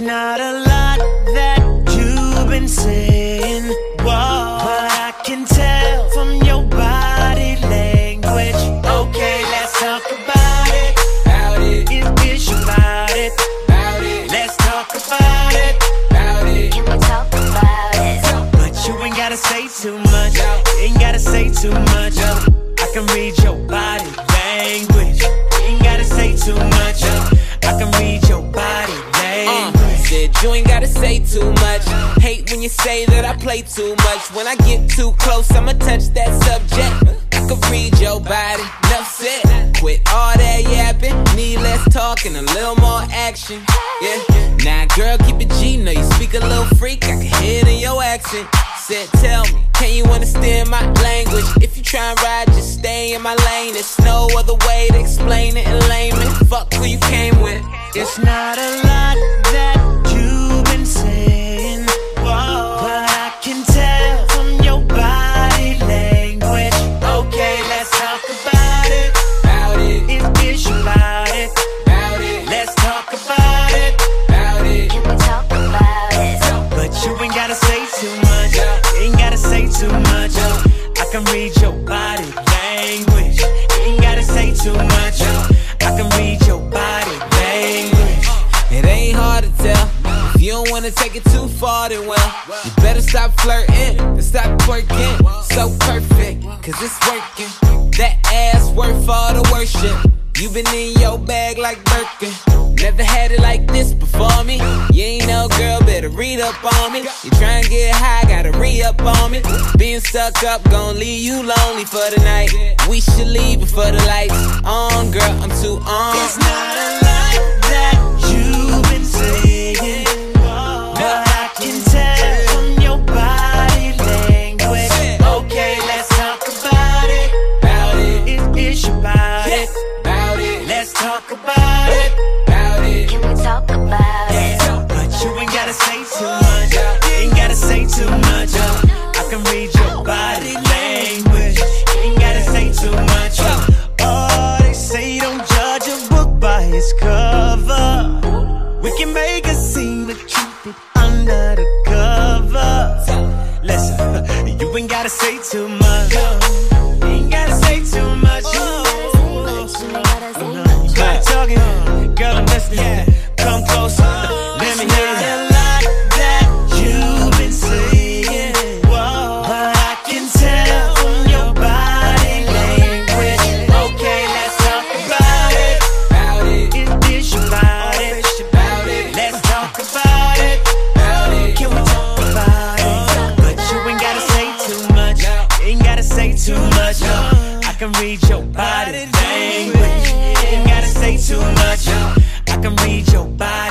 Not a lot that you've been saying, whoa, but I can tell from your body language. Okay, let's talk about it. About it, about it, about it, let's talk about it. about it. Talk about it? But you ain't gotta say too much. Ain't gotta say too much. I can read your You ain't gotta say too much. Hate when you say that I play too much. When I get too close, I'ma touch that subject. I can read your body, enough said. Quit all that yapping, need less talk and a little more action. Yeah, now girl, keep it G. Know you speak a little freak, I can hear it in your accent. Said, tell me, can you understand my language? If you try and ride, just stay in my lane. There's no other way to explain it can read your body language. Ain't gotta say too much. I can read your body language. It ain't hard to tell. If you don't wanna take it too far, then well, you better stop flirting and stop twerking. So perfect, cause it's working. That ass worth all the worship. You been in your bag like Birkin. Never had it like this before me. You ain't no girl, better read up on me. You try and get high, gotta re up on me. Being stuck up, gon' leave you lonely for the night. We should leave before the lights on, girl. I'm too on. It's not a lot that you've been saying, but I can tell you ain't gotta say too much. Ain't gotta say too much. Stop talking, girl, I'm listening. Come closer, let me hear you. can read your body language. Ain't gotta say too much. I can read your body.